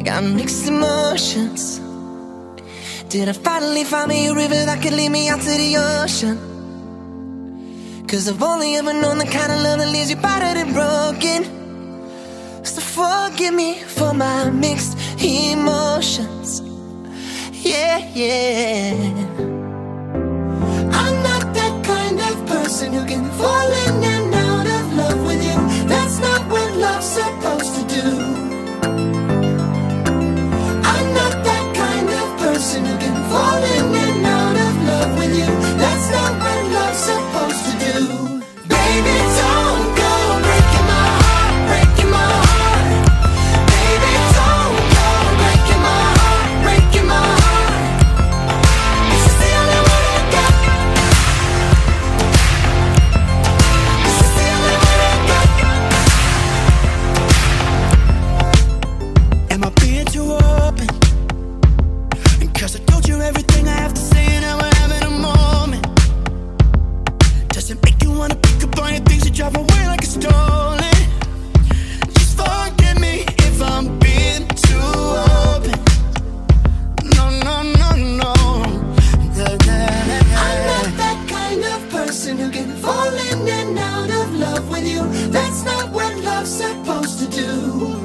I got mixed emotions. Did I finally find me a river that could lead me out to the ocean? Cause I've only ever known the kind of love that leaves you battered and broken. So forgive me for my mixed emotions. Yeah, yeah. I'm not that kind of person who can fall in and to do?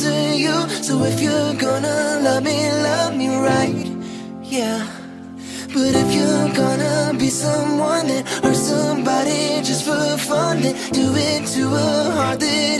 To you. So if you're gonna love me, love me right. Yeah. But if you're gonna be someone that hurts somebody just for fun, then do it to a heart that